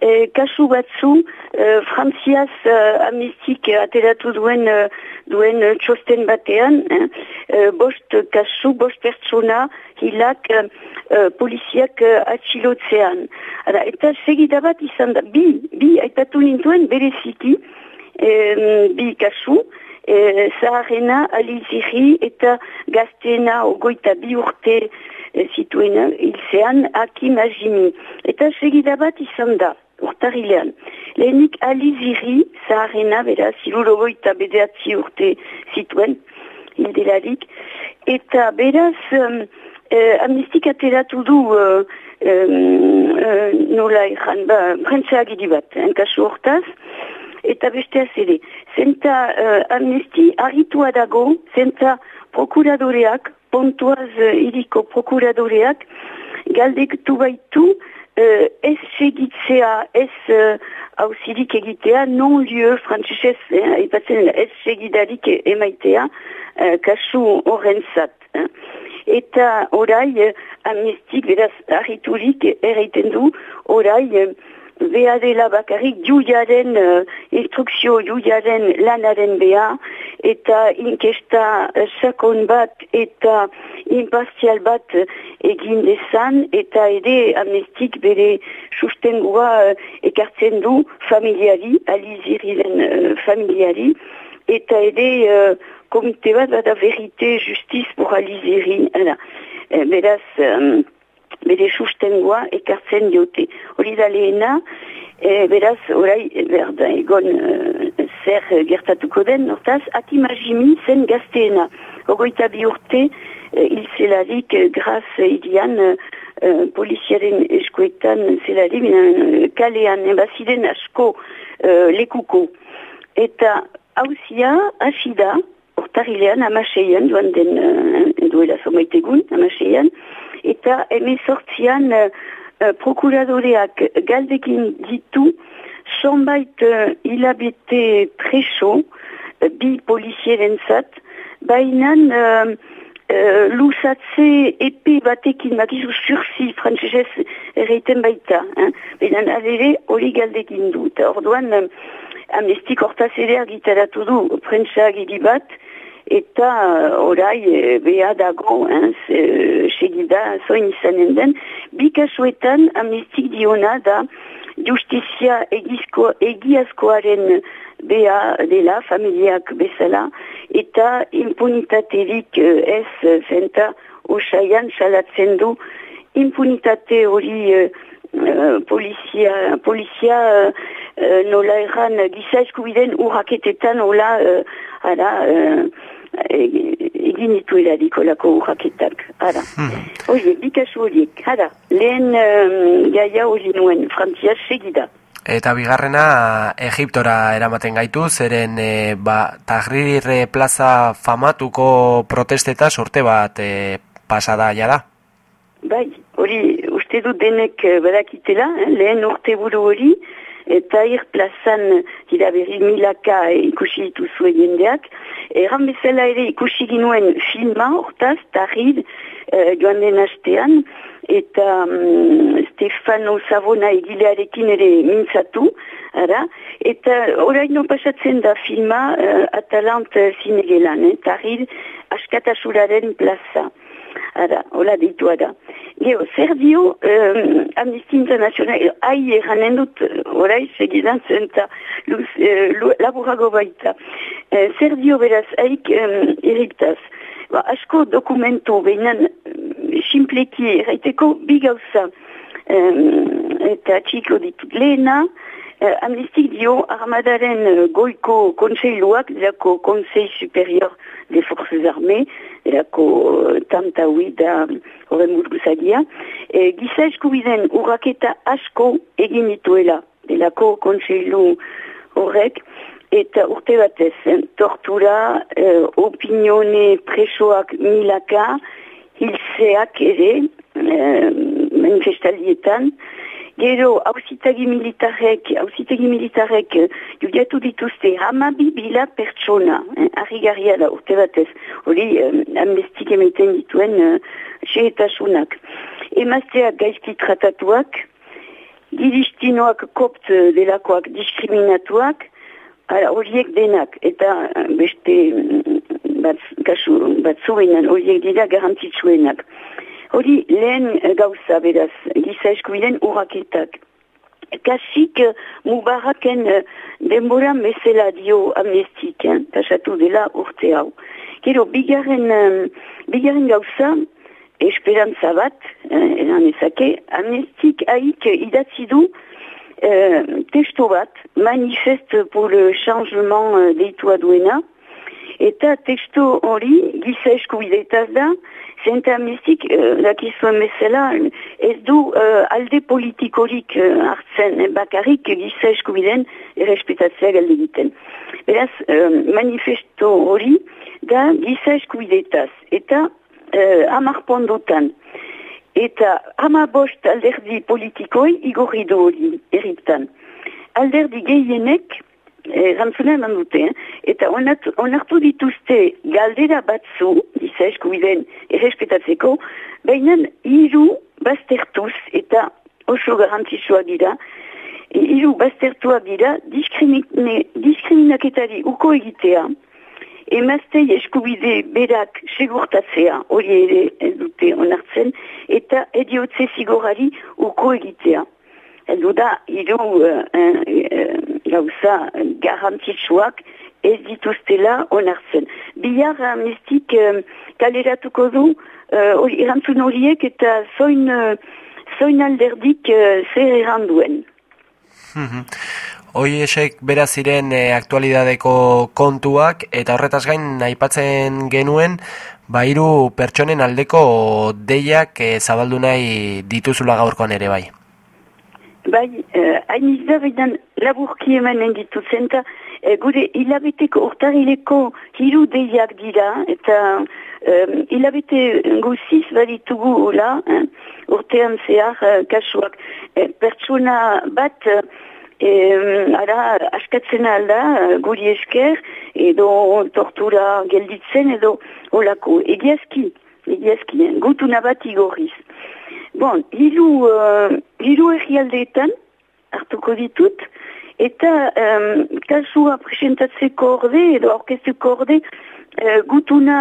e, kasu batzu uh, frantziaz uh, amnistik ateratu duen uh, duen uh, txosten batean eh? uh, bost kasu, bost pertsona hilak uh, uh, poliziak uh, atxilotzean. Ara, eta segida izan da, bi, bi aipatu nintuen bereziki um, bi kasu, e, zaharena aliziri eta gaztena ogoita bi urte e, zituena hilzean hakim azimi. Eta segida bat izan da urtarilean. Lehenik aliziri, zaharena, beraz, zirurogoita bedeatzi urte zituen, hildelarik, eta beraz, um, eh, amnistik ateratu du uh, um, uh, nola ezan, ba, prentsaagiri bat, enkasu hortaz, eta besteaz ere, zenta uh, amnesti arritua dago, zenta prokuradoreak, pontuaz uh, iriko prokuradoreak, galdektu baitu, uh, ez segitzea, ez hausirik uh, egitea, non lieu frantzesez, eh, aipatzen ez segidarik emaitea, uh, kasu horrenzat. Eh. Eta orai, uh, amnestik, beraz, arriturik erreiten du, orai, Bea dela bakarrik juiaren, uh, instrukzio juiaren lanaren bea, eta inkesta uh, sakon bat eta impartial bat uh, egin dezan, eta ere amnestik bere sustengua uh, ekartzen du familiari, aliziriren uh, familiari, eta ere uh, komite bat bada verite justiz por aliziri, beraz... Um, bere sustengoa ekartzen diote. Hori da lehena, e, beraz, orai, berda, egon e, zer gertatuko den, nortaz, akimajimi zen gazteena. Ogoita bi urte, e, hil zelarik, e, graz irian, e, poliziaren eskuetan zelarik, e, kalean, embaziden asko e, lekuko. Eta hauzia, asida, Hortarilean, amaseian, duan den, uh, duela somaitegun, amaseian, eta emezortzian uh, prokuradoreak galdekin ditu sonbait uh, hilabete preso uh, bi polizieren zat, bainan uh, uh, lusatze epe batekin, makizu sursi frantzesez erreiten baita, hein? bainan alere hori galdekin du, orduan uh, amnestik hortaz ere argitaratu du prentsa bat, eta uh, orai e, beha dago, hein, uh, segida zoin izanen den, bikasuetan amnistik diona da justizia egizko, egiazkoaren beha dela, familiak bezala, eta impunitaterik uh, ez zenta osaian salatzen du. Impunitate hori uh, polizia, polizia uh, nola erran giza eskubiden urraketetan hola uh, ara, egin ditu edadik olako urraketak, ara. Hmm. Oie, bikasu horiek, ara, lehen um, gaia hori nuen, frantzia segida. Eta bigarrena, Egiptora eramaten gaitu, zeren e, ba, Tahrir plaza famatuko protesteta sorte bat e, pasada jara? Bai, hori uste dut denek eh, badakitela, eh, lehen urte buru hori, eta ir plazan dira berri milaka ikusi dituzu jendeak. Erran bezala ere ikusi ginuen filma, hortaz, tarrid, eh, joan den hastean, eta um, Stefano Savona egilearekin ere mintzatu, ara, eta oraino pasatzen da filma uh, Atalant zinegelan, eh, tarrid, askatasuraren plaza. Ara, hola ditu da. Geo, zer dio um, Amnesty International, ahi eranen dut, orai segidan zen eta uh, laburago baita. Uh, zer dio beraz, haik um, erriktaz. Ba, asko dokumentu behinan simpleki erraiteko bigauza. Um, eta txiko ditut lehena, uh, amnestik dio armadaren uh, goiko kontseiluak, delako Conseil Superior des Forces Armées, delako uh, tantaui da horren burguzagia, e, giza eskubiden urraketa asko egin dituela, delako kontseilu horrek, eta urte batez, eh, tortura, eh, opinione presoak milaka, hilzeak ere, eh, manifestaldietan, gero hausitagi militarek, hausitagi militarek eh, judiatu dituzte hamabi bila pertsona, eh, harrigarria da urte batez, hori eh, amnestik emaiten dituen eh, xehetasunak. Emazteak gaizki tratatuak, gilistinoak kopt delakoak diskriminatuak, Ara, horiek denak, eta eh, beste mm, bat, kasu, batzuenan, horiek dira garantitzuenak. Hori lehen eh, gauza beraz, giza eskubiden urraketak. Kasik uh, Mubaraken uh, denbora mesela dio amnestik, eh, pasatu dela urte hau. Gero, bigarren, bigarren gauza, esperantza bat, eh, eran ezake, amnestik haik idatzi du euh, testo bat, manifeste pour le changement deitua duena, eta testo hori giza eskubidetaz da, zenta amnestik, uh, dakizuen bezala, ez du uh, alde politikorik uh, hartzen bakarrik giza eskubiden errespetatzea galde egiten. Beraz, uh, manifesto hori da giza eskubidetaz, eta uh, amar eta ama bost alderdi politikoi igorri du hori erritan. Alderdi gehienek, erantzunen eman dute, eh? eta onartu dituzte galdera batzu, giza eskubiden errespetatzeko, baina hiru baztertuz eta oso garantizua dira, hiru baztertuak dira diskriminaketari uko egitea, emaztei eskubide berak segurtatzea, hori ere ez dute onartzen, eta ediotze zigorari uko egitea. Heldu da, hiru uh, uh, gauza garantitsuak ez dituztela onartzen. Bihar amnestik uh, kaleratuko du, uh, erantzun horiek eta zoin, uh, zoin alderdik uh, zer erranduen. Hoi esek beraz ziren e, aktualidadeko kontuak eta horretaz gain aipatzen genuen ba hiru pertsonen aldeko deiak e, zabaldu nahi dituzula gaurkoan ere bai. Bai, eh, hain izabidan laburki emanen ditutzen eta eh, gure hilabeteko urtarileko hiru deiak dira eta eh, hilabete guziz baditugu ula, eh, urtean zehar eh, kasuak eh, pertsona bat eh, ara, askatzen alda, guri esker, edo tortura gelditzen, edo olako. Egiazki, egiazki, gutuna bat igorriz. Bon, hiru, uh, hiru egialdeetan, hartuko ditut, eta um, kasua presentatzeko orde, edo orkestuko orde, uh, gutuna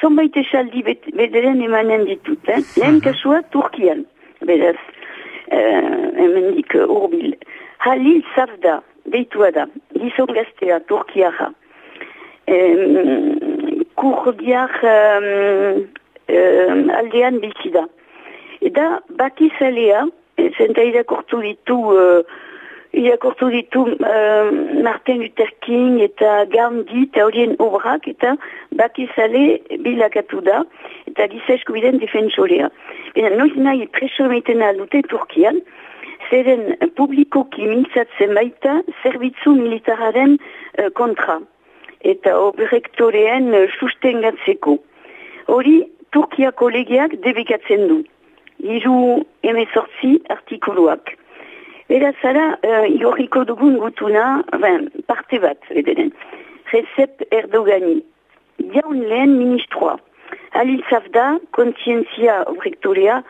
zonbait esaldi bederen emanen ditut. Eh? Lehen kasua Turkian, beraz, uh, hemen dik urbil. Halil Savda, deitua da, gizon gaztea, Turkiara. Um, kurdiak um, um, aldean bizi da. Eta baki zalea, zenta irakortu ditu, uh, irakortu ditu uh, Martin Luther King eta Gandhi eta horien obrak, eta baki zale bilakatu da, eta giza eskubiden defensorea. Eta noiz nahi preso meiten aldute Turkian, zeren publikoki mintzatzen baita zerbitzu militararen uh, kontra eta obrektoreen uh, sustengatzeko. Hori Turkiako legeak debekatzen du. Iru emezortzi artikuluak. Eta zara, uh, igorriko dugun gutuna, ben, parte bat, edenen. Recep Erdogani, jaun lehen ministroa. Halil Zafda, kontientzia obrektorea,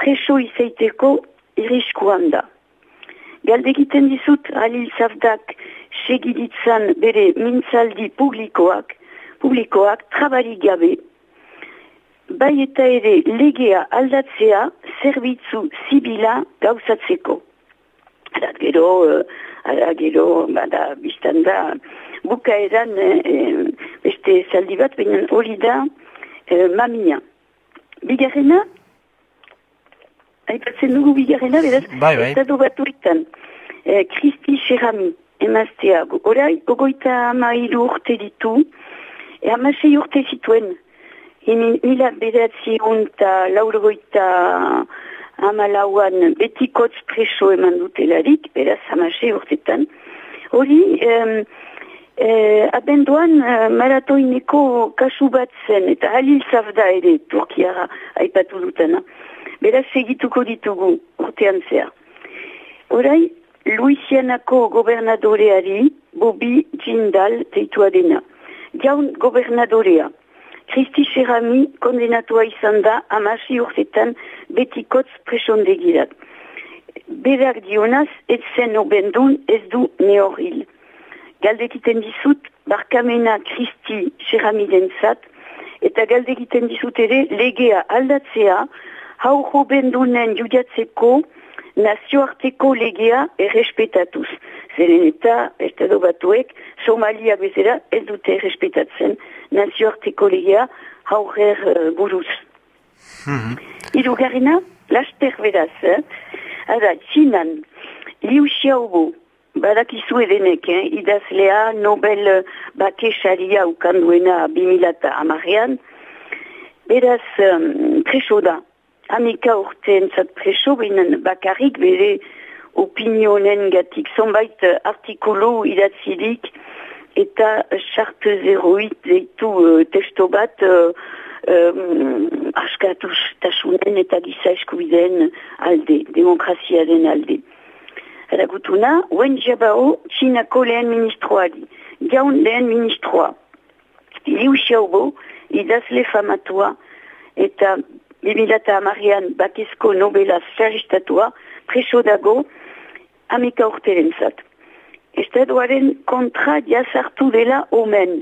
preso izaiteko irriskuan da. Galdegiten dizut Halil Zafdak segiditzan bere mintzaldi publikoak, publikoak trabari gabe, bai eta ere legea aldatzea zerbitzu zibila gauzatzeko. Ara gero, ara gero, bada, biztan da, buka edan eh, beste zaldi bat, baina hori da eh, mamina. Bigarrena, aipatzen dugu bigarrena, beraz, bai, bai. estatu batuetan. eh, Kristi Xerami, emaztea, orai, gogoita amairu urte ditu, e, amasei urte zituen, Emi- mila bederatziehun eta laurogoita amalauan betikotz preso eman dutelarik, beraz amasei urtetan. Hori, em, eh, abenduan eh, maratoineko kasu bat zen, eta Halil Zafda ere Turkiara aipatu dutena. Beraz segituko ditugu urtean zehar. Orai, Luisianako gobernadoreari Bobi Jindal deitua dena. Jaun gobernadorea. Kristi Xerami kondenatua izan da amasi urtetan betikotz presondegirat. Berak dionaz, ez zen obendun ez du neoril. Galdekiten dizut, barkamena Kristi Xerami dentzat, eta galdekiten dizut ere legea aldatzea, hau jobendunen judiatzeko nazioarteko legea errespetatuz. Zeren eta, estado batuek, Somalia bezala ez dute errespetatzen nazioarteko legea haurer uh, buruz. Hirugarrena, laster beraz, eh? Ada, Txinan, Liu Xiaobo, badakizu edenek, eh? idazlea Nobel eh, bake saria ukanduena 2000 amarean, beraz, um, preso da, amika urte entzat preso, binen bakarrik bere opinionen gatik, zonbait eh, artikulu idatzilik, eta charte 08 deitu uh, testo bat uh, um, askatuz tasunen eta giza eskubideen alde, demokraziaren alde. Eragutuna, Wen Jiabao, Txinako lehen ministroari, gaun lehen ministroa. Liu Xiaobo, idazle famatua, eta 2000 amarian bakezko Nobela zerristatua, preso dago, amika urteren zat. Estatuaren kontra jazartu dela omen.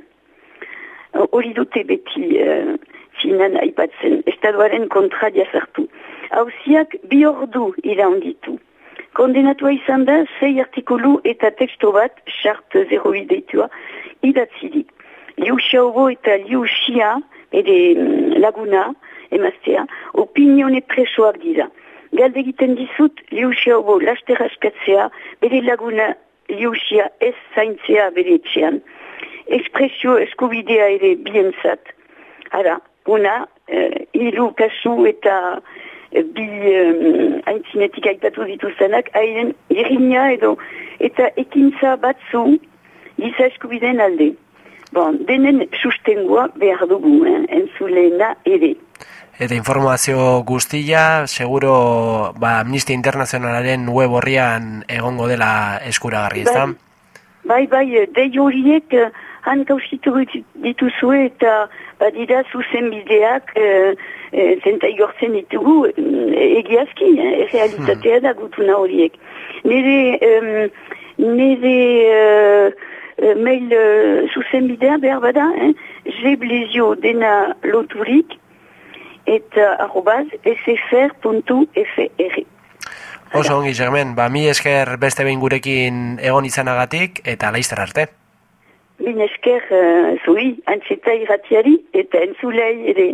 Hori dute beti uh, zinan aipatzen. Estatuaren kontra jazartu. Hauziak bi ordu iraunditu. Kondenatua izan da, zei artikulu eta teksto bat, chart 08 deitua, idatzidik. Liu Xiaobo eta Liu Xia, ere mm, laguna, emaztea, opinione presoak dira. Galde egiten dizut, Liu Xiaobo laster askatzea, bere laguna Liu Xia ez zaintzea bere etxean. Ekspresio eskubidea ere bienzat. Ara, una, eh, hiru kasu eta eh, bi eh, aintzinetik aipatu dituztenak, haien irina edo eta ekintza batzu giza eskubideen alde. Bon, denen sustengoa behar dugu, eh, entzuleena ere. Eta informazio guztia, seguro ba, Amnistia Internazionalaren web horrian egongo dela eskuragarri, ez da? Bai, bai, dei horiek eh, han gauzitu dituzue eta badira zuzen bideak e, e, zenta igortzen ditugu egiazki, eh, realitatea da gutuna horiek. Nire, em, nire eh, eh, mail eh, zuzen bidea behar bada, eh? jeblezio dena loturik eta arrobaz sfr.fr. Oso ongi, Germen, ba, mi esker beste behin gurekin egon izanagatik, eta laizter arte. Min esker uh, zui, antzeta irratiari eta entzulei ere.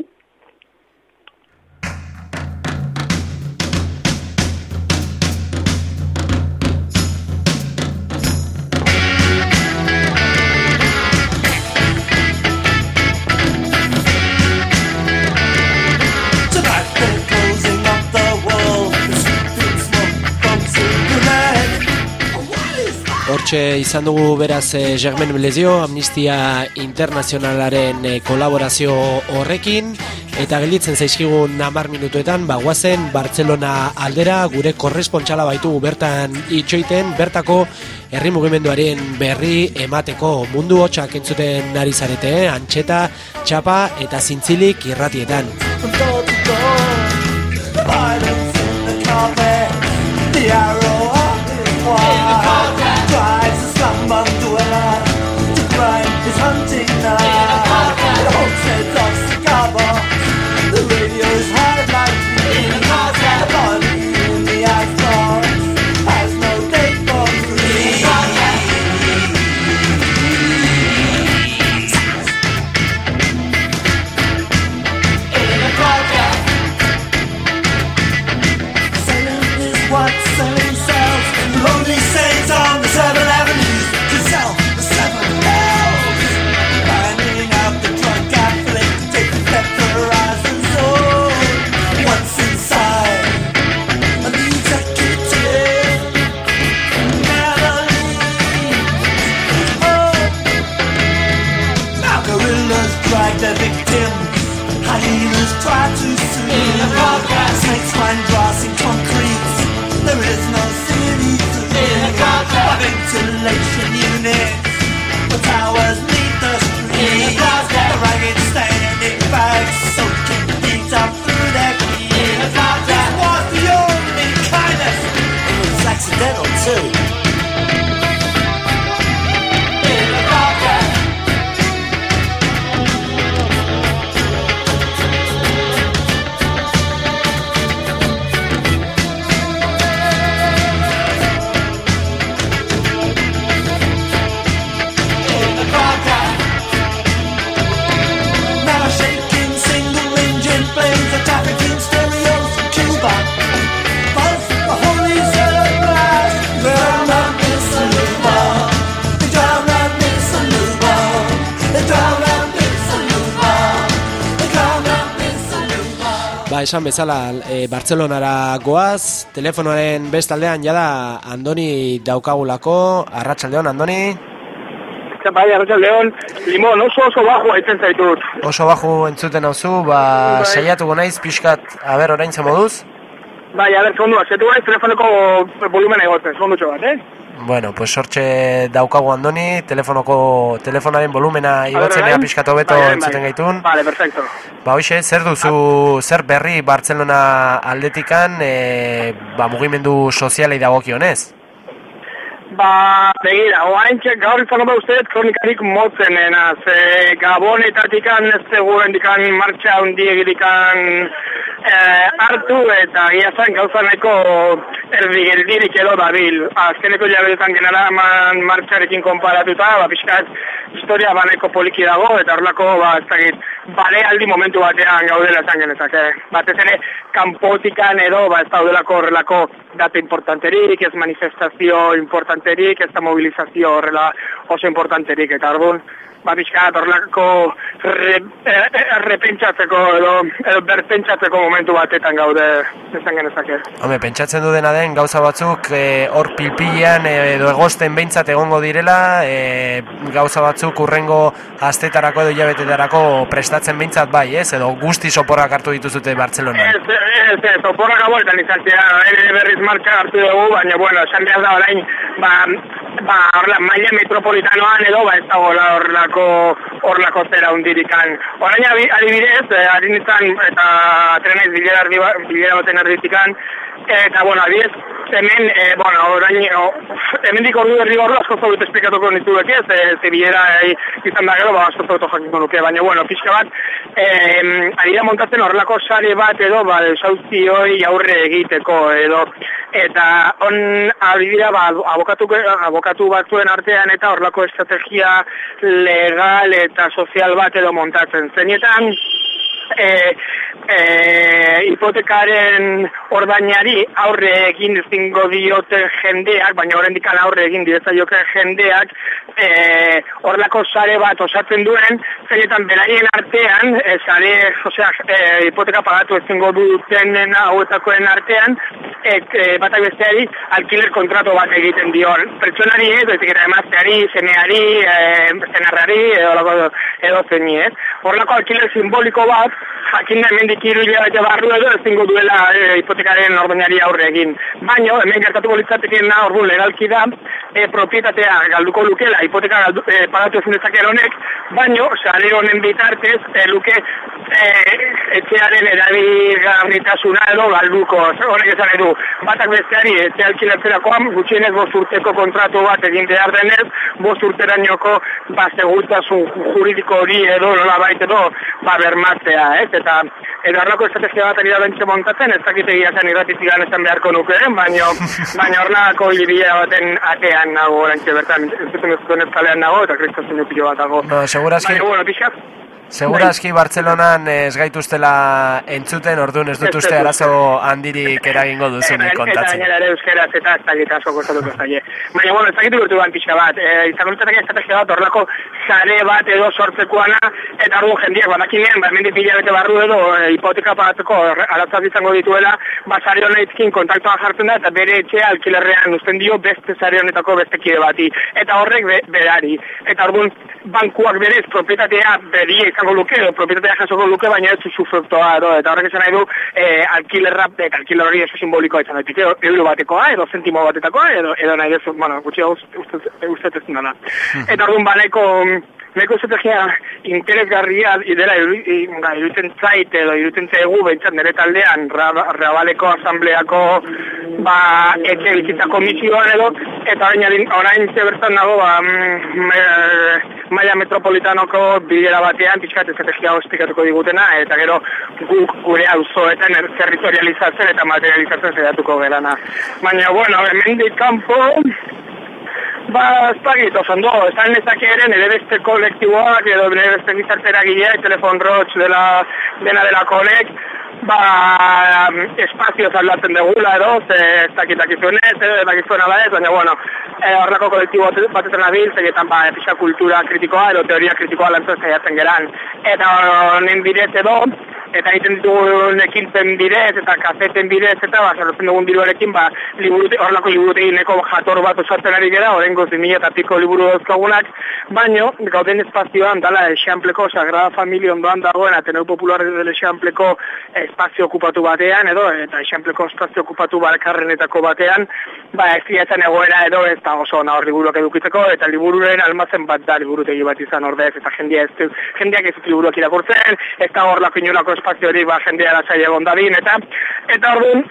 Hortxe izan dugu beraz eh, Germen Blezio, Amnistia Internazionalaren eh, kolaborazio horrekin, eta gelditzen zaizkigun namar minutuetan, ba, guazen Bartzelona aldera, gure korrespontxala baitugu bertan itxoiten, bertako herri mugimenduaren berri emateko mundu hotxak entzuten ari zarete, eh? antxeta, txapa eta zintzilik irratietan. Esan bezala, e, Bartzelonara goaz, telefonoaren bestaldean jada Andoni daukagulako, arratsaldeon Andoni, Bai, Arratxaldeon, limon oso oso bajo aitzen zaitut. oso baju entzuten hauzu, ba, Bai. saiatuko naiz, pixkat, aber orain moduz? Bai, a ber, segundu, azetu gaiz telefoneko volumena egotzen, segundutxo bat, eh? Bueno, pues hortxe daukagu Andoni, telefonoko, telefonaren volumena igotzen ea orain? pixkat hobeto Bai, orain, entzuten gaitun. Vale, perfecto. Ba, hoxe, zer duzu, zer berri Bartzelona aldetikan, e, ba, mugimendu sozialei dagokionez? Ba, begira, oain txek gaur izango da usteet kronikarik motzenena, ze gabonetatik ez zegoen dikan martxa hundi egirikan eh, hartu eta gia zen gauza nahiko erdigeldirik edo dabil. Azkeneko jabetetan genera eman martxarekin konparatuta, ba, pixkat historia baneko poliki dago eta horlako, ba, ez dakit, balealdi momentu batean gaudela esan genezake. Batez ere, kanpotikan edo, ba, ez daudelako horrelako data importanterik, ez manifestazio importanterik, ez da mobilizazio horrela oso importanterik, eta orduan, ba, pixkat horrelako re, eh, eh, repentsatzeko edo, edo berpentsatzeko momentu batetan gaude esan genezake. Home, pentsatzen du dena den gauza batzuk e, hor pilpilean e, edo egosten behintzat egongo direla, e, gauza batzuk urrengo astetarako edo hilabetetarako prestatzen behintzat bai, ez? Edo guzti soporrak hartu dituzute Bartzelonan. Ez, ez, ez, oporrak abueltan izatea, berriz marka hartu dugu, baina, bueno, esan behar da orain, ba, ba, horla, maila metropolitanoan edo, ba, ez dagoela horlako, horlako zera hundirikan. Orain adibidez, eh, ari eta trenaiz bilera, ba- bilera baten erditikan, eta, bueno, adibidez, hemen, eh, bueno, orain, o, hemen dik ordu berri gordo asko zaudut esplikatuko nituek ez, eh, ze bilera eh, izan da gero, ba, asko zaudut jakinko nuke, baina, bueno, pixka bat, eh, ari da montatzen horrelako sare bat edo, ba, sauzioi aurre egiteko edo, eta on ari ba, abokatu, abokatu batzuen artean eta horrelako estrategia legal eta sozial bat edo montatzen. Zenietan, e, e, hipotekaren ordainari aurre egin ezingo diote jendeak, baina oraindik aurre egin diezaioke jendeak, e, horlako sare bat osatzen duen, zeinetan beraien artean, e, sare, osea, e, hipoteka pagatu ezingo duten hauetakoen artean, et, e, batak besteari alkiler kontrato bat egiten dion. Pertsonari ez, baizik eta emazteari, zeneari, e, zenarrari, edo, edo zeni ez. Horlako alkiler simboliko bat, jakin da hemendik hiru hilabete barru edo ezingo duela e, hipotekaren ordainari aurre egin. Baino, hemen gertatuko litzatekeen na orduan legalki da, e, propietatea galduko lukela, hipoteka galdu, e, pagatu ezin dezake honek, baino, sare honen bitartez, e, luke e, etxearen erabilgarritasuna edo galduko, honek esan edu, batak besteari etxe alkilatzerakoan, gutxienez bost urteko kontratu bat egin behar denez, bost urterainoko ba, segurtasun juridiko hori edo nola edo ba, bermatzea, ez? Eta eta horrako estrategia bat ari da bentsa montatzen, ez dakit egia zen irratizik esan beharko nuke, baina baina horrelako hilibidea baten atean nago orantxe bertan, ez duten ez duten ezkalean nago, eta kristazen pilo bat dago. No, segurazki- Baina, bueno, pixkat, Segura Bartzelonan ez gaituztela entzuten, orduan ez dut uste arazo handirik eragingo duzunik Eta kontatzen. gainera ere euskeraz eta ez dakit asko kostatuko zaie. Baina, bueno, ez dakit urtu pixka bat. E, izango litzateke estrategia bat, horrelako sare bat edo sortzekoana, eta orduan jendiak, badakinean, ba, hemendik bila bete barru edo e, hipoteka pagatzeko aratzak izango dituela, ba, sare honetkin kontaktua jartzen da, eta bere etxea alkilerrean uzten dio beste sare honetako beste kide bati. Eta horrek be, berari. Eta orduan, bankuak berez propietatea berie izango izango luke, edo propietatea jasoko luke, baina ez zu fruktoa, edo, eta horrek esan nahi du, eh, alkilerra, eta alkiler hori oso simbolikoa izan daiteke, euro batekoa, edo zentimo batetakoa, edo, edo nahi dezu, bueno, gutxi hau uste, uste ez dela. Eta orduan baneko, Neko estrategia interesgarria dela ba, iruditzen zait edo iruditzen zaigu behintzat nire taldean Rabaleko asambleako ba, etxe bizitza komisioan edo eta orain, orain bertan dago ba, mm, me, maia metropolitanoko bilera batean pixkat estrategia hostikatuko digutena eta gero guk gure auzoetan er, territorializatzen eta materializatzen zedatuko gerana. Baina, bueno, hemen kanpo Ba, ez dakit, ondo, esan nezake ere beste kolektiboak edo nire beste gizartera gile, telefon rotx dela, dena dela kolek, ba, espazio zaldatzen degula edo, ze ez dakit dakizunez, edo ez dakizuena da ez, baina, bueno, e, horreko kolektibo batetan abil, zegetan, ba, pisa kultura kritikoa edo teoria kritikoa lantzen zaiatzen geran. Eta honen bidez edo, eta egiten ditugun ekintzen bidez, eta kazeten bidez, eta ba, zerrotzen dugun diruarekin, ba, liburute, horlako liburute neko jator bat osatzen ari gara, horrengo zimila eta piko liburu dauzkagunak, baino, gauden espazioan, dala, esampleko, Sagrada Familia ondoan dagoen, Ateneu Popular del esampleko espazio okupatu batean, edo, eta esampleko espazio okupatu balkarrenetako batean, ba, ez egoera edo, ez da oso ona hor liburuak edukitzeko, eta libururen almazen bat da liburutegi bat izan ordez, eta jendia ez, jendiak ez liburuak irakurtzen, ez da hor lako inolako espazio hori ba jendea lasai egon dadin eta eta orduan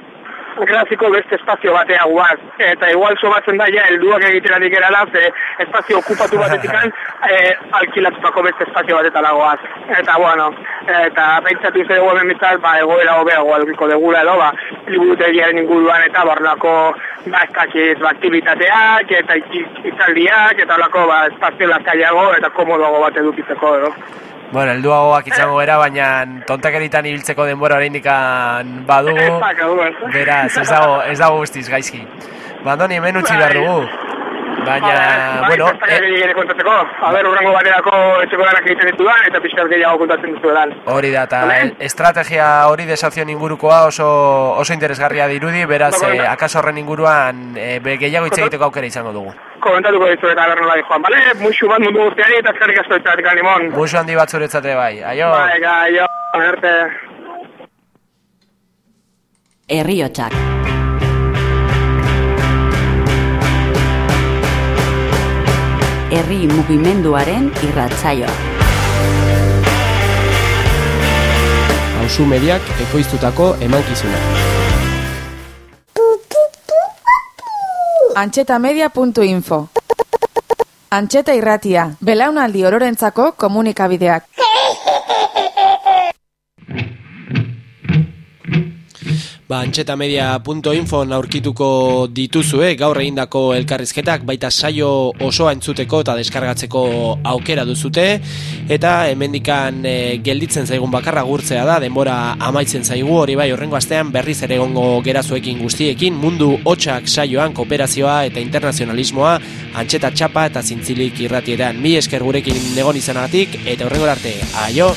grafiko beste espazio batea guaz. Eta igual sobatzen da, ja, elduak egitera dikerala, ze espazio okupatu batetikan, (laughs) e, alkilatutako beste espazio bateta lagoaz. Eta, bueno, eta pentsatu izan dugu hemen bizar, ba, egoera hobea gualgiko degula edo, ba, liburutegiaren inguruan eta barlako, ba, eskakit, ba, aktivitateak, eta itzaldiak, eta horlako, ba, espazio laskaiago, eta komodoago bat edukitzeko edo. Bueno, el duagoak izango gara, baina tontakeritan ibiltzeko denbora oraindik badugu. (laughs) Beraz, ez dago, ez dago guztiz, gaizki. Bandoni, hemen utzi behar dugu. Baina, bai, bueno... Bai, eh, kontatzeko. A ber, urrengo baterako etxeko ganak egiten ditu da, eta pixkal gehiago kontatzen duzu edan. Hori da, eta estrategia hori desazioan ingurukoa oso, oso interesgarria dirudi, beraz, eh, akaso horren inguruan eh, gehiago hitz egiteko aukera izango dugu. Komentatuko dizu eta berno lai joan, bale? Muxu bat mundu guztiari eta eskarrik asko itzatik animon. Muxu handi bat zuretzate bai, aio. Bai, aio, erte. Herriotsak. Herri mugimenduaren irratsaioa. Hauzu mediak ekoiztutako emankizuna. Antxetamedia.info Antxeta irratia, belaunaldi ororentzako komunikabideak. Ba, antxetamedia.info aurkituko dituzue gaur egindako elkarrizketak baita saio osoa entzuteko eta deskargatzeko aukera duzute. Eta hemendikan e, gelditzen zaigun bakarra gurtzea da denbora amaitzen zaigu hori bai horrengo astean berriz ere egongo gerazuekin guztiekin. Mundu hotxak saioan kooperazioa eta internazionalismoa antxeta txapa eta zintzilik irratietan. Mi esker gurekin negon izanagatik eta horrengo arte, aio!